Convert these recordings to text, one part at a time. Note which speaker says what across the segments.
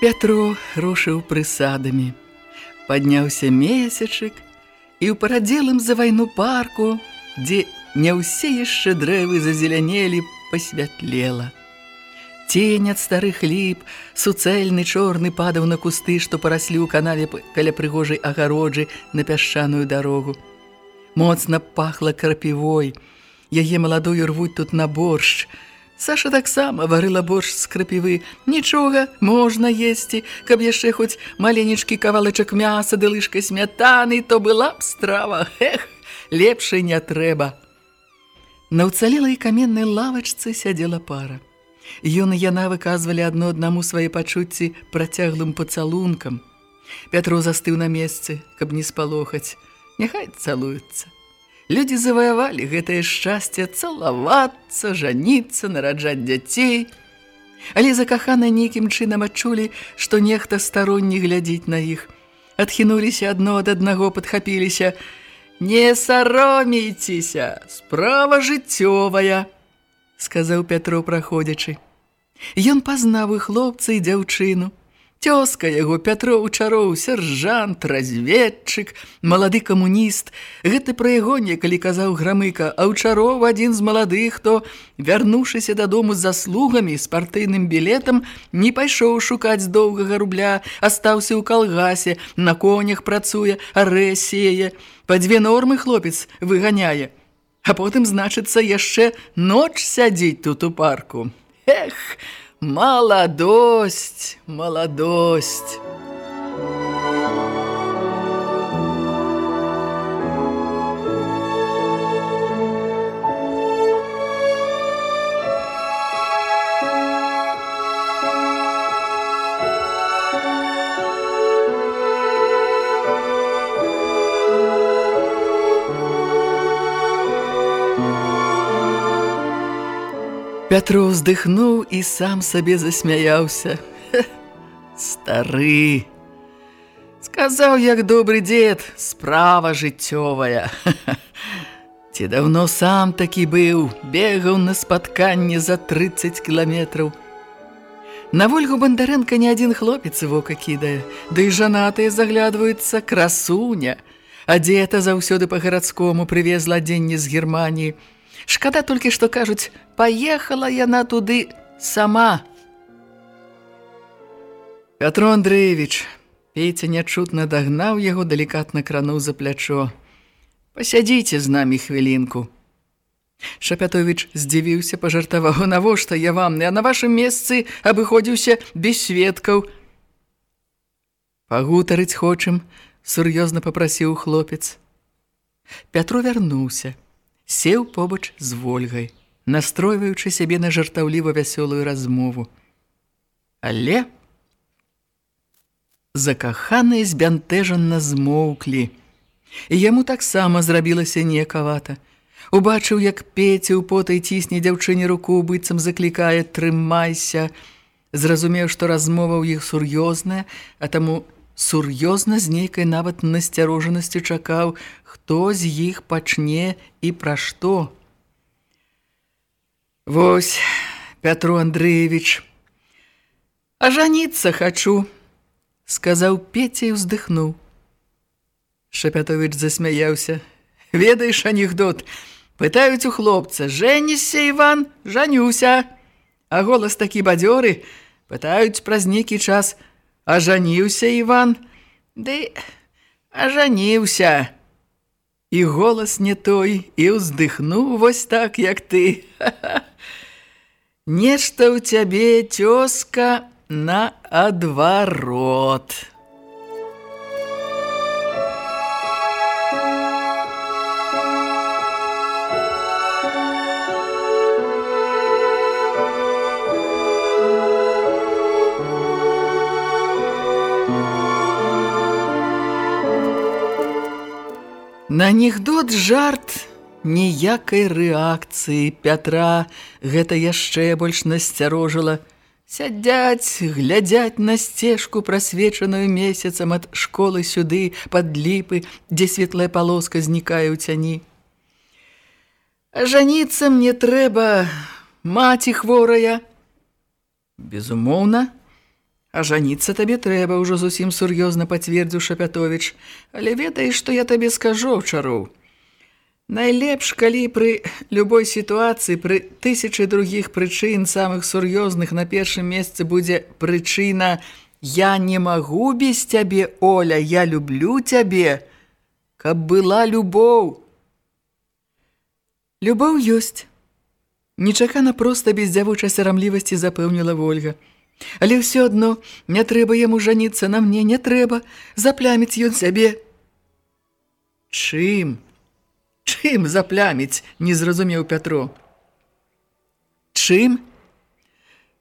Speaker 1: Пятро рушыў прысадамі. Падняўся месячык і ў парадзелым за вайну парку, дзе не ўсе яшчэ дрэвы зазелянелі, пасвятлела. Тень ад старых ліп, суцэльны чорны падаў на кусты, што параслі ў канаве каля прыгожай агароджы на пясчаную дарогу. Моцна пахла крапівой, яе маладую рвуць тут на боршч, Саша таксама варыла борщ з крапівы. Нічога, можна есці, каб яшчэ хоць маленечкі кавалачак мяса ды лыжкай смятаны, то была б страва. Эх, лепшай не трэба. На ўцалелай каменнай лавачцы сядзела пара. Ён і яна выказвалі адно аднаму свае пачуцці працяглым пацалункам. Пятро застыў на месцы, каб не спалохаць. Няхай цалуюцца. Людзі заваявалі гэтае шчасце цалавацца, жаніцца, нараджаць дзяцей. Але закаханы нейкім чынам адчулі, што нехта старонні глядзіць на іх. Адхінуліся адно ад аднаго, падхапіліся. «Не саромейцеся, справа жыццёвая», – сказаў Пятро, праходзячы. Ён пазнаў і хлопца і дзяўчыну. Цёзка яго Пятро Учароў, сержант, разведчык, малады камуніст. Гэта пра яго некалі казаў Грамыка, а Учаров адзін з маладых, хто, вярнуўшыся дадому з заслугамі, з партыйным білетам, не пайшоў шукаць доўгага рубля, астаўся ў калгасе, на конях працуе, арэсее. Па дзве нормы хлопец выганяе. А потым, значыцца, яшчэ ноч сядзіць тут у парку. Эх! Молодость, молодость. Пятро ўздыхнуў і сам сабе засмяяўся. Стары. Сказаў, як добры дзед, справа жыццёвая. Ці даўно сам такі быў, бегаў на спатканне за 30 кіламетраў. На Вольгу Бандарэнка не адзін хлопец вока кідае, ды да жанатыя заглядваюцца красуня. Адзета заўсёды па-гарадскому прывезла адзенне з Германіі. Шкада толькі, што кажуць, паехала яна туды сама. Пятро Андреевич, Петя нячутна дагнаў яго, далікатна крануў за плячо. Пасядзіце з намі хвілінку. Шапятовіч здзівіўся, пажартаваў, навошта я вам, я на вашым месцы абыходзіўся без сведкаў. Пагутарыць хочам, сур'ёзна папрасіў хлопец. Пятро вярнуўся сеў побач з ольгай, настройваючы сябе на жартаўліва вясёлую размову. Але закаханыя збянтэжанна змоўклі, і яму таксама зрабілася некавата. Убачыў, як Пеці ў потай цісне дзяўчыне руку, быццам заклікае «трымайся», зразумеў, што размова ў іх сур'ёзная, а таму сур'ёзна з нейкай нават насцярожанасцю чакаў, хто з іх пачне і пра што. Вось, Пятру Андреевич, а жаніцца хачу, сказаў Петя і ўздыхнуў. Шапятовіч засмяяўся. Ведаеш анекдот, пытаюць у хлопца, жэнішся, Іван, жанюся. А голас такі бадзёры, пытаюць праз нейкі час, а жаніўся, Іван, ды ажаніўся. І голас не той, і ўздыхну вось так, як ты. Нешта ў цябе, цёзка, на На анекдот жарт ніякай рэакцыі Пятра гэта яшчэ больш насцярожыла. Сядзяць, глядзяць на сцежку, прасвечаную месяцам ад школы сюды, пад ліпы, дзе светлая палоска знікае ў цяні. Жаніцца мне трэба, маці хворая. Безумоўна, А жаніцца табе трэба, ўжо зусім сур'ёзна пацвердзіў Шапятовіч. Але ведаеш, што я табе скажу, чароў. Найлепш, калі пры любой сітуацыі, пры тысячы другіх прычын, самых сур'ёзных на першым месцы будзе прычына «Я не магу без цябе, Оля, я люблю цябе», каб была любоў. Любоў ёсць. Нечакана проста без дзявочай сарамлівасці запэўніла Вольга. Але ўсё адно не трэба яму жаніцца на мне, не трэба запляміць ён сябе. Чым? Чым запляміць, не зразумеў Пятро. Чым?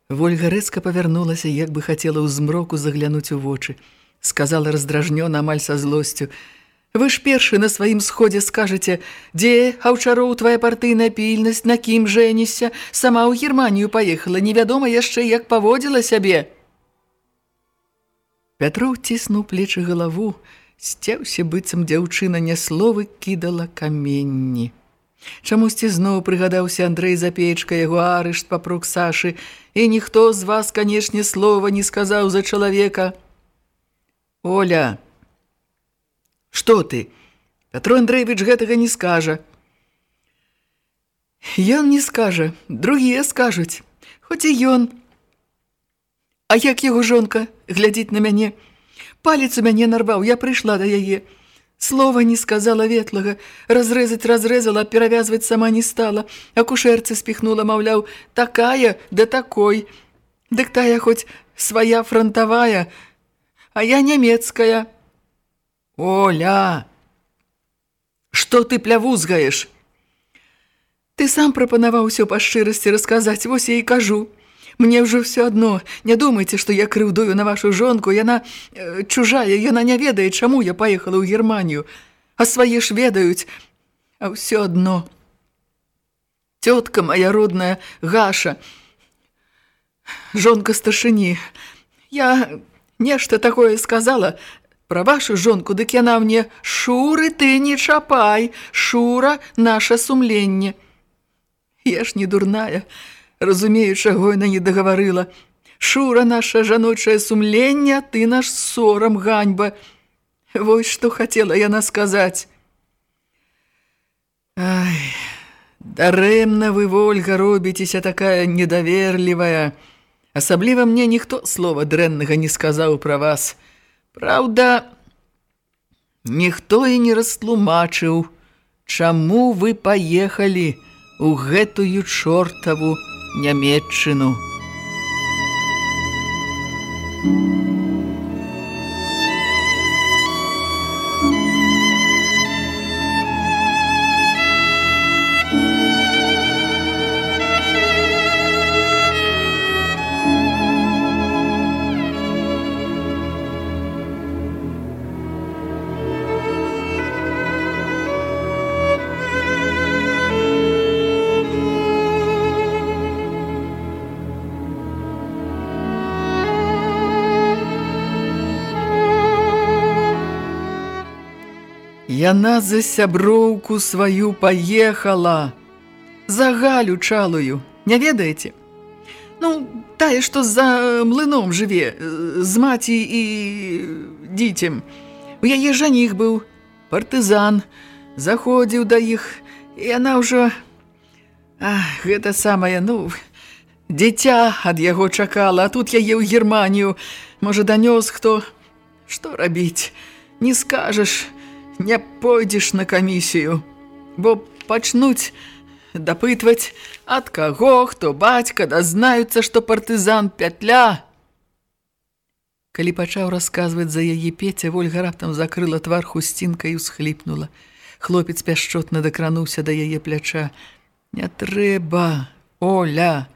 Speaker 1: Вольга рэзка павярнулася, як бы хацела ў змроку заглянуць у вочы. Сказала раздражнёна амаль са злосцю – Вы ж першы на сваім сходзе скажаце, дзе аўчароў твая партыйная пільнасць, на кім жэнішся, сама ў Германію паехала, невядома яшчэ, як паводзіла сябе. Пятроў ціснуў плечы галаву, сцеўся быццам дзяўчына не словы кідала каменні. Чамусьці зноў прыгадаўся Андрэй Запечка, яго арышт папрок Сашы, і ніхто з вас, канешне, слова не сказаў за чалавека. Оля, Што ты? Пятро Андреевич гэтага не скажа. Ён не скажа, другія скажуць, хоць і ён. А як яго жонка глядзіць на мяне? Палец у мяне нарваў, я прыйшла да яе. Слова не сказала ветлага, разрэзаць разрэзала, перавязваць сама не стала. Акушэрцы спіхнула, маўляў, такая да такой. Дык тая хоць свая фронтавая, а я нямецкая. Оля! Што ты плявузгаеш? Ты сам прапанаваў усё па шчырасці расказаць, вось я і кажу. Мне ўжо ўсё адно, не думайце, што я крыўдую на вашу жонку, яна э, чужая, яна не ведае, чаму я паехала ў Германію, а свае ж ведаюць, а ўсё адно. Тётка моя родная Гаша, жонка старшыні, я нешта такое сказала, Пра вашу жонку, дык яна мне «Шуры, ты не чапай! Шура – наша сумленне!» Я ж не дурная, разумею, чаго яна не дагаварыла. «Шура – наша жаночае сумленне, ты наш сорам ганьба!» Вось што хацела яна сказаць. Ай, дарэмна вы, Вольга, робіцеся такая недаверлівая. Асабліва мне ніхто слова дрэннага не сказаў пра вас. Праўда, ніхто і не растлумачыў, чаму вы паехалі ў гэтую чортаву нямметчыну. Thank you. Яна за сяброўку сваю паехала. За галю чалую, не ведаеце? Ну, тая, што за млыном жыве, з маці і дзіцем. У яе жаніх быў партызан, заходзіў да іх, і яна ўжо... Ах, гэта самае, ну, дзіця ад яго чакала, а тут яе ў Германію. Можа, данёс хто... Што рабіць? Не скажаш... не пойдзеш на камісію, бо пачнуць дапытваць, ад каго, хто бацька, дазнаюцца, што партызан пятля. Калі пачаў расказваць за яе Пеця, Вольга раптам закрыла твар хусцінкай і усхліпнула. Хлопец пяшчотна дакрануўся да яе пляча. «Не трэба, Оля!»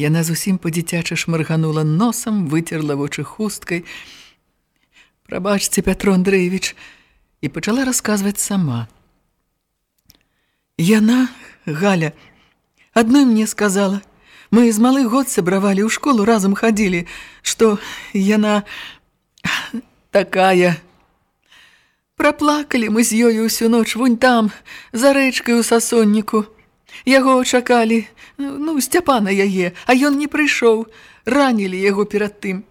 Speaker 1: Яна зусім па-дзіцячы шмарганула носам, выцерла вочы хусткай. «Прабачце, Пятро Андреевич!» І пачала расказваць сама. Яна, Галя, адной мне сказала, мы з малы год сабравалі ў школу, разам хадзілі, што яна такая. Праплакалі мы з ёю ўсю ноч вунь там, за рэчкай у сасонніку. Яго чакалі, ну, Сцяпана яе, а ён не прыйшоў, ранілі яго перад тым.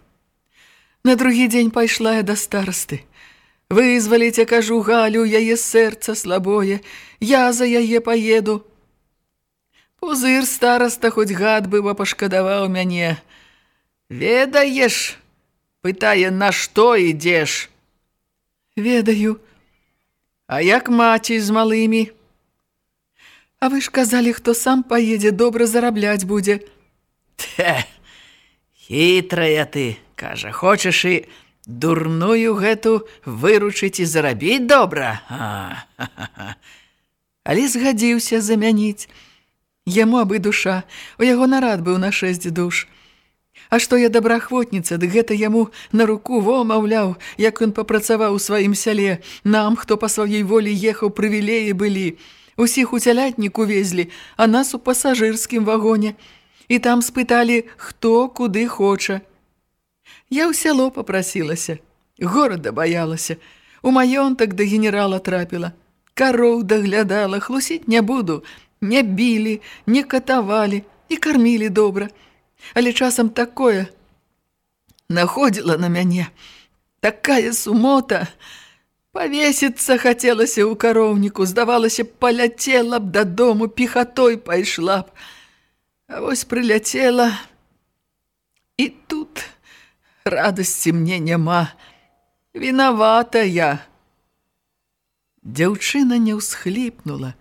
Speaker 1: На другі дзень пайшла я да старасты. Вызваліце, кажу, Галю, яе сэрца слабое, я за яе паеду. Пузыр стараста хоць гад бы пашкадаваў мяне. Ведаеш, пытае, на што ідзеш? Ведаю. А як маці з малымі? А вы ж казалі, хто сам паедзе, добра зарабляць будзе. Те, хітрая ты, кажа, хочаш і дурную гэту выручыць і зарабіць добра. А, ха -ха -ха. Але згадзіўся замяніць. Яму абы душа, у яго нарад быў на шэсць душ. А што я добраахвотніца, ды гэта яму на руку во маўляў, як ён папрацаваў у сваім сяле. Нам, хто па сваёй волі ехаў, прывілеі былі. Усіх у цялятніку везлі, а нас у пасажырскім вагоне. І там спыталі, хто куды хоча. Я ў сяло попрасілася, горада баялася, у маёнтак да генерала трапіла, кароў даглядала, хлусіць не буду, не білі, не катавалі і кармілі добра. Але часам такое находзіла на мяне, такая сумота, Павесіцца хацелася ў кароўніку, здавалася, паляцела б дадому, пехатой пайшла б. А вось прыляцела, і тут радасці мне няма. Вінавата я. Дзяўчына не ўсхліпнула.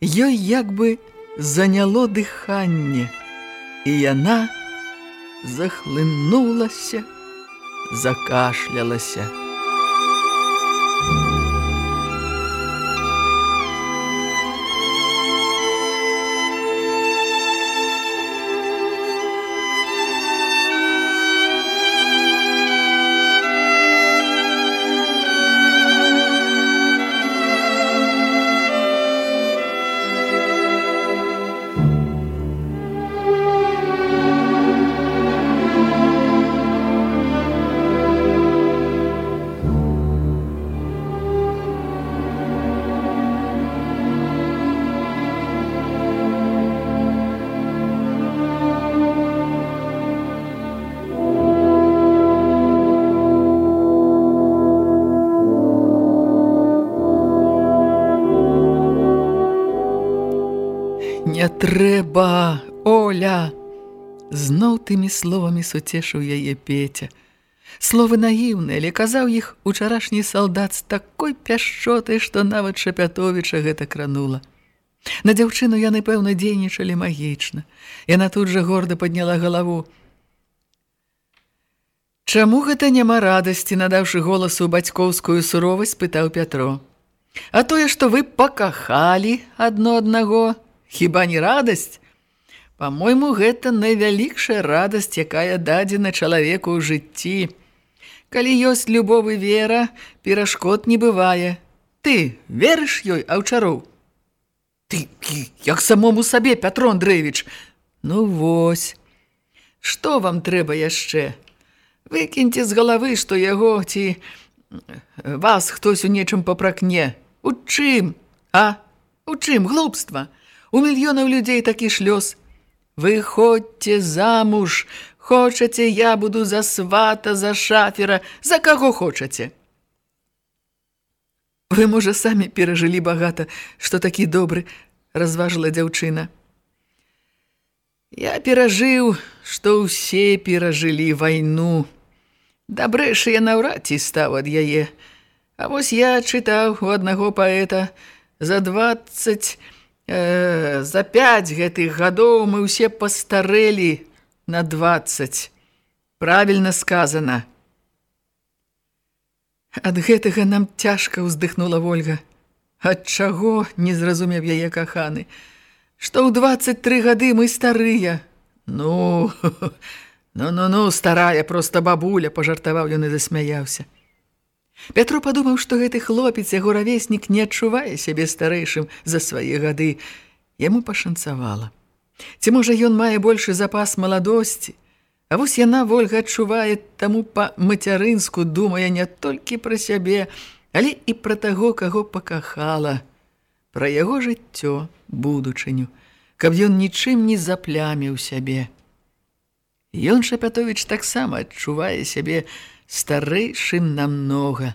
Speaker 1: Ёй як бы заняло дыханне. І яна захлынулася, закашлялася. Оля! Зноў тымі словамі суцешыў яе Петя. Словы наіўныя, але казаў іх учарашні салдат з такой пяшчотай, што нават Шапятовіча гэта кранула. На дзяўчыну яны, пэўна, дзейнічалі магічна. Яна тут жа горда падняла галаву. Чаму гэта няма радасці, надаўшы голасу бацькоўскую суровасць, пытаў Пятро. А тое, што вы пакахалі адно аднаго, Хіба не радасць? Па-мойму, гэта найвялікшая радасць, якая дадзена чалавеку ў жыцці. Калі ёсць любовы вера, перашкод не бывае. Ты верыш ёй, аўчароў? Ты, як самому сабе, Пятро Андрэевіч. Ну вось. Што вам трэба яшчэ? Выкіньце з галавы, што яго ці вас хтось у нечым папракне. У чым? А? У чым глупства? У мільёнаў людзей такі шлёс. Выходьце замуж, хочаце, я буду за свата, за шафера, за каго хочаце. Вы, можа, самі перажылі багата, што такі добры, разважыла дзяўчына. Я перажыў, што ўсе перажылі вайну. Дабрэшы я наўрад ці стаў ад яе. А вось я чытаў у аднаго паэта за 20 э, за 5 гэтых гадоў мы ўсе пастарэлі на 20. Правільна сказана. Ад гэтага нам цяжка ўздыхнула Вольга. Ад чаго не зразумеў яе каханы? Што ў 23 гады мы старыя. Ну, ну-ну-ну, старая, проста бабуля, пажартаваў ён і засмяяўся. Пятро падумаў, што гэты хлопец, яго равеснік, не адчувае сябе старэйшым за свае гады. Яму пашанцавала. Ці можа ён мае большы запас маладосці? А вось яна, Вольга, адчувае таму па-мацярынску, думае не толькі пра сябе, але і пра таго, каго пакахала, пра яго жыццё, будучыню, каб ён нічым не запляміў сябе. Ён Шапятовіч таксама адчувае сябе старэйшым намнога,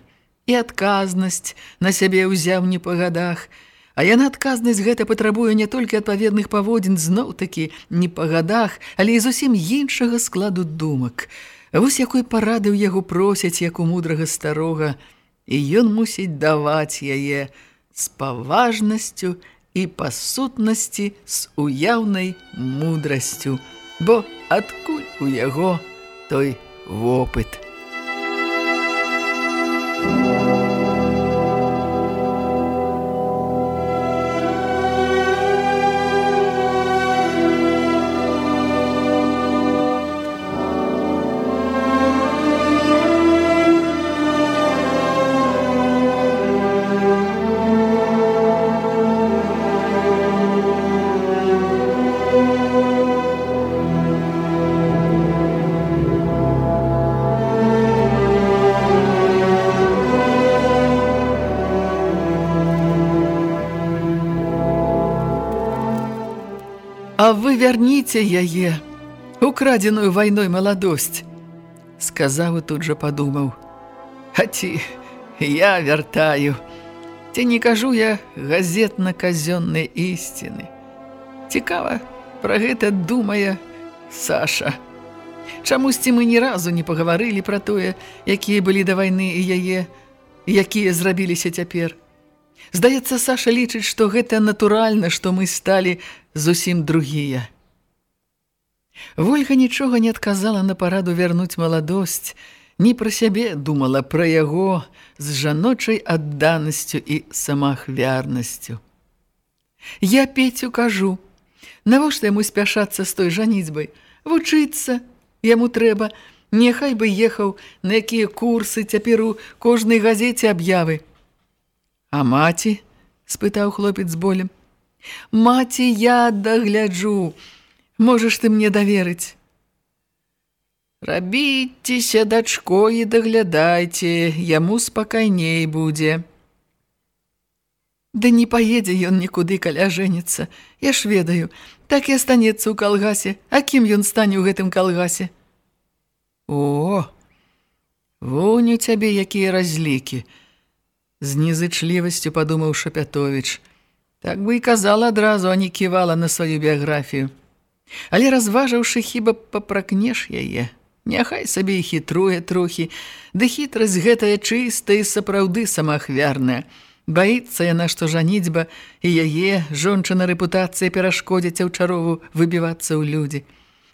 Speaker 1: і адказнасць на сябе ўзяў не па гадах, а яна адказнасць гэта патрабуе не толькі адпаведных паводзін зноў-такі не па гадах, але і зусім іншага складу думак. Вось якой парады ў яго просяць, як у мудрага старога, і ён мусіць даваць яе з паважнасцю і па сутнасці з уяўнай мудрасцю, бо адкуль у яго той вопыт. Вы вярніце яе, украдзеную вайной маладосць, сказаў і тут жа падумаў. А ці я вяртаю, ці не кажу я газетна-казённыя ісціны. Цікава, пра гэта думае Саша. Чамусьці мы ні разу не пагаварылі пра тое, якія былі да вайны і яе, якія зрабіліся цяпер. Здаецца, Саша лічыць, што гэта натуральна, што мы сталі зусім другія. Вольга нічога не адказала на параду вярнуць маладосць, ні пра сябе думала пра яго з жаночай адданасцю і самахвярнасцю. Я Петю кажу, навошта яму спяшацца з той жаніцьбай, вучыцца яму трэба, няхай бы ехаў, на якія курсы цяпер у кожнай газеце аб'явы. А маці? спытаў хлопец з болем. Маці, я дагляджу. Можаш ты мне даверыць. Рабіцеся дачко і даглядайце, яму спакайней будзе. Ды не паедзе ён нікуды каля жэніцца. Я ж ведаю, так і астанецца ў калгасе. А кім ён стане ў гэтым калгасе? О, вунь у цябе якія разлікі. З незычлівасцю падумаў Шапятовіч – Так бы і казала адразу, а не ківала на сваю біяграфію. Але разважыўшы, хіба папракнеш яе. Няхай сабе і хітруе трохі, ды хітрасць гэтая чыстая і сапраўды самахвярная. Баіцца яна, што жаніцьба і яе, жончына рэпутацыя перашкодзяць аўчарову выбівацца ў людзі.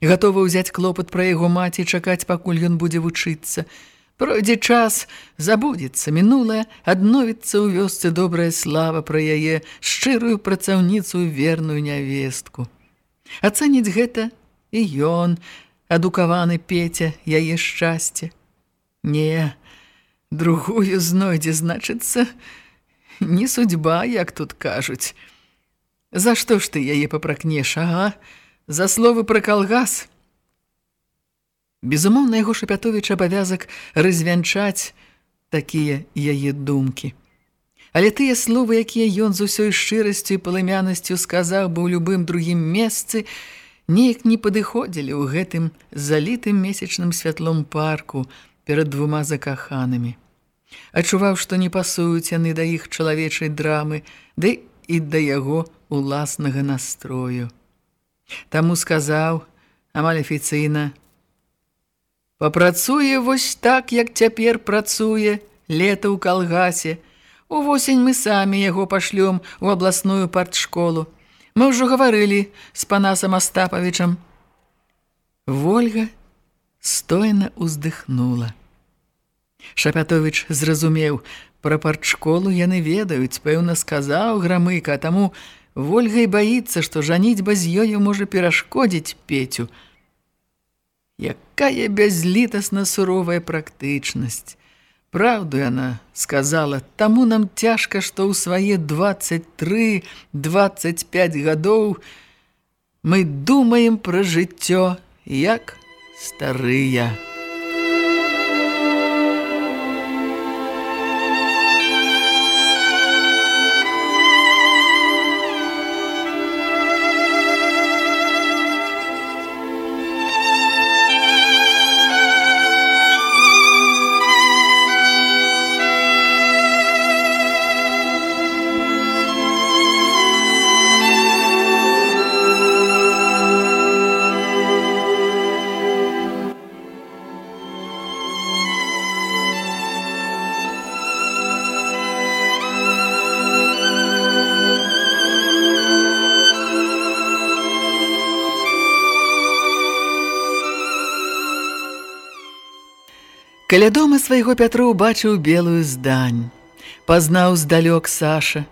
Speaker 1: Гатова ўзяць клопат пра яго маці і чакаць, пакуль ён будзе вучыцца – Пройдзе час, забудзецца мінулае, адновіцца ў вёсцы добрая слава пра яе шчырую працаўніцу верную нявестку. Ацэніць гэта і ён, адукаваны Петя, яе шчасце. Не, другую знойдзе, значыцца, не судьба, як тут кажуць. За што ж ты яе папракнеш, ага? За словы пра калгас – Безумоўна, яго Шапятовіч абавязак развянчаць такія яе думкі. Але тыя словы, якія ён з усёй шчырасцю і палымянасцю сказаў бы ў любым другім месцы, неяк не падыходзілі ў гэтым залітым месячным святлом парку перад двума закаханымі. Адчуваў, што не пасуюць яны да іх чалавечай драмы, ды і да яго уласнага настрою. Таму сказаў, амаль афіцыйна, Папрацуе вось так, як цяпер працуе, лета ў калгасе. Увосень мы самі яго пашлём у абласную партшколу. Мы ўжо гаварылі з панасам Астапавічам. Вольга стойна ўздыхнула. Шапятовіч зразумеў, пра партшколу яны ведаюць, пэўна сказаў грамыка, таму Вольга і баіцца, што жаніцьба з ёю можа перашкодзіць Петю. Якая бязлітасна суровая практычнасць. Праўду яна сказала, таму нам цяжка, што ў свае 23-25 гадоў мы думаем пра жыццё, як старыя. Каля дома свайго Пятру бачыў белую здань. Пазнаў здалёк Саша.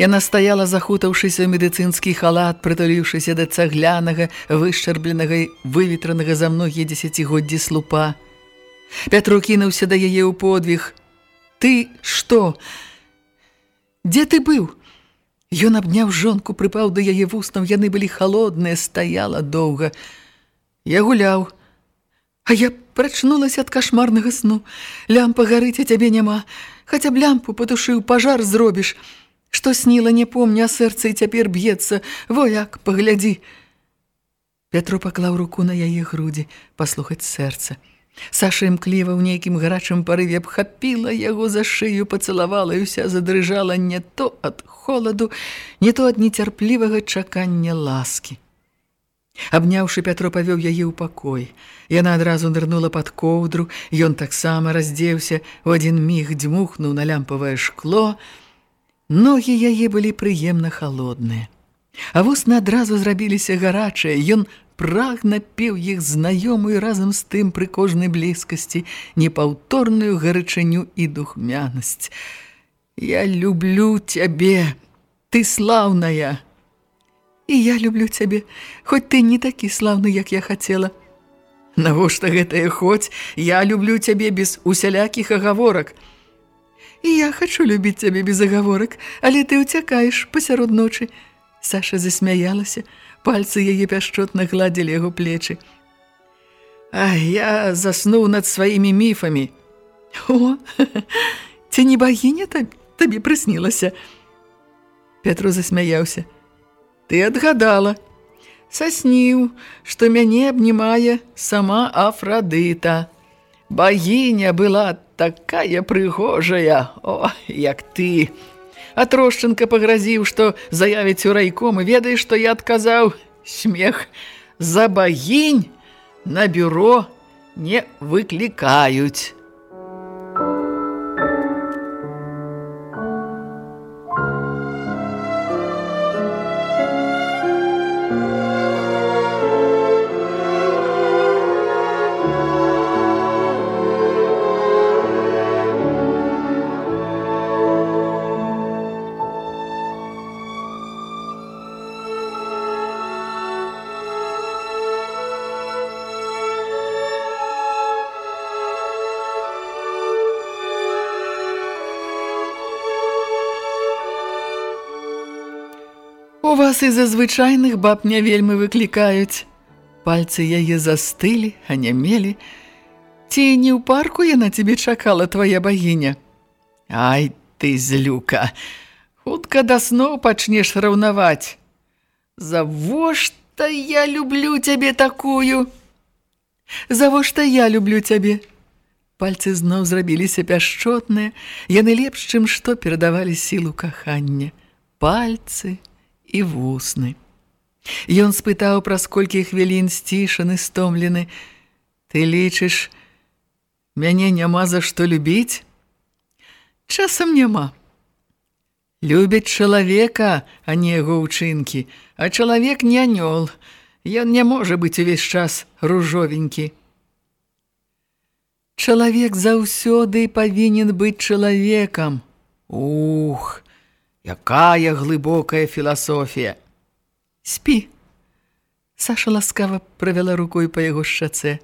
Speaker 1: Яна стаяла, захутаўшыся ў медыцынскі халат, прытуліўшыся да цаглянага, вышчарбленага і выветранага за многія дзесяцігоддзі слупа. Пятру кінуўся да яе ў подвіг. «Ты што? Дзе ты быў?» Ён абняў жонку, прыпаў да яе вуснаў, яны былі халодныя, стаяла доўга. Я гуляў. А я прачнулася ад кашмарнага сну. Лямпа гарыць, а цябе няма. Хаця б лямпу патушыў, пажар зробіш. Што сніла, не помню, а сэрца і цяпер б'ецца. Во як, паглядзі. Пятро паклаў руку на яе грудзі, паслухаць сэрца. Саша імкліва ў нейкім гарачым парыве абхапіла яго за шыю, пацалавала і ўся задрыжала не то ад холаду, не то ад нецярплівага чакання ласкі. Абняўшы Пятро павёў яе ў пакой. Яна адразу нырнула пад коўдру, ён таксама раздзеўся, у адзін міг дзьмухнуў на лямпавае шкло. Ногі яе былі прыемна халодныя. А вусны адразу зрабіліся гарачыя, ён прагна пеў іх знаёмую разам з тым пры кожнай блізкасці непаўторную гарачыню і духмянасць. Я люблю цябе, ты слаўная! І я люблю цябе, хоць ты не такі славны, як я хацела. Навошта гэтае хоць, я люблю цябе без усялякіх агаворак. І я хачу любіць цябе без агаворак, але ты ўцякаеш пасярод ночы. Саша засмяялася, пальцы яе пяшчотна гладзілі яго плечы. А я заснуў над сваімі міфамі. О, ці не багіня табе прыснілася? Петру засмяяўся. Ты адгадала. Сасніў, што мяне абнімае сама Афрадыта. Багіня была такая прыгожая, о, як ты. А Трошчынка пагразіў, што заявіць у райком і ведаеш, што я адказаў смех. За багінь на бюро не выклікаюць. Вас і за звычайных баб не вельмі выклікаюць. Пальцы яе застылі, а не мелі. Ці не ў парку яна цябе чакала твая багіня? Ай, ты злюка! Хутка да сноў пачнеш раўнаваць. Завошта я люблю цябе такую? Завошта я люблю цябе? Пальцы зноў зрабіліся пяшчотныя, яны лепш, чым што перадавалі сілу кахання. Пальцы і вусны. Ён спытаў праз колькі хвілін сцішаны, стомлены: « Ты лічыш, мяне няма за што любіць? часам няма. Любяць чалавека, а не яго ўчынкі, а чалавек не анёл. Ён не можа быць увесь час ружовенькі. Чалавек заўсёды павінен быць чалавекам. Ух, якая глыбокая філасофія. Спі. Саша ласкава правяла рукой па яго шчацэ.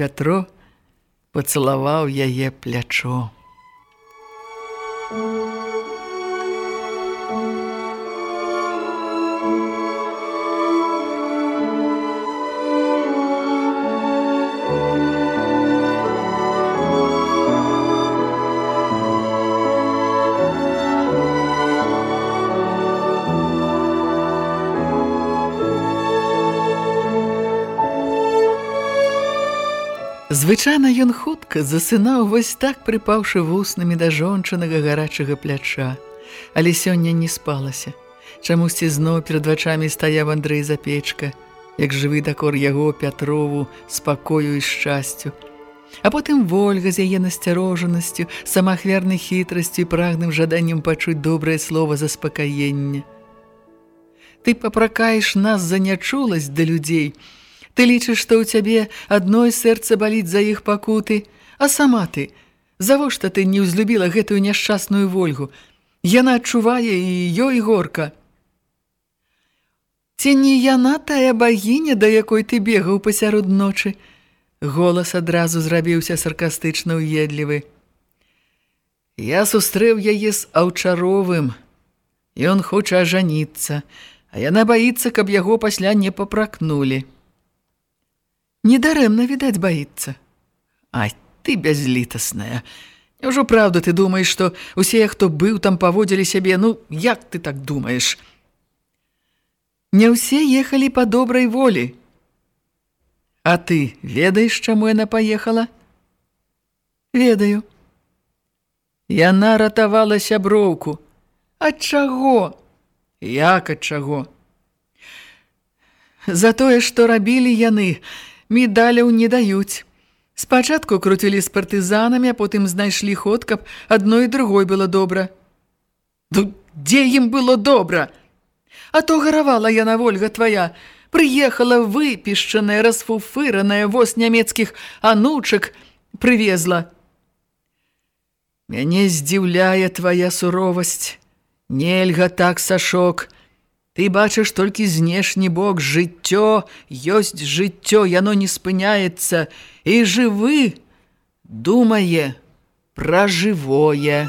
Speaker 1: Пятро пацалаваў яе плячо. Звычайна ён хутка засынаў вось так прыпаўшы вуснамі да жончынага гарачага пляча, але сёння не спалася. Чамусьці зноў перад вачамі стаяў Андрэй Запечка, як жывы дакор яго Пятрову спакою і шчасцю. А потым Вольга з яе насцярожанасцю, самахвярнай хітрасцю і прагным жаданнем пачуць добрае слово заспакаення. Ты папракаеш нас за нячуласць да людзей, Ты лічыш, што ў цябе адной сэрца баліць за іх пакуты, а сама ты, завошта ты не ўзлюбіла гэтую няшчасную вольгу? Яна адчувае і ёй горка. Ці не яна тая багіня, да якой ты бегаў пасярод ночы? Голас адразу зрабіўся саркастычна ўедлівы. Я сустрэў яе з аўчаровым. Ён хоча ажаніцца, а яна баіцца, каб яго пасля не папракнулі. Недарэмна, відаць, баіцца. Ай, ты бязлітасная. Няўжо праўда ты думаеш, што усе, хто быў там, паводзілі сябе, ну, як ты так думаеш? Не ўсе ехалі па добрай волі. А ты ведаеш, чаму яна паехала? Ведаю. Яна ратавала сяброўку. Ад чаго? Як ад чаго? За тое, што рабілі яны, медаляў не даюць. Спачатку круцілі з партызанамі, а потым знайшлі ход, каб адно і другой было добра. Ну, дзе ім было добра? А то гаравала яна Вольга твая, прыехала выпішчаная, расфуфыраная, воз нямецкіх анучак прывезла. Мяне здзіўляе твая суровасць. Нельга так, Сашок, — Ты бачыш толькі знешні бок жыццё, ёсць жыццё, яно не спыняецца, і жывы думае пра жывое.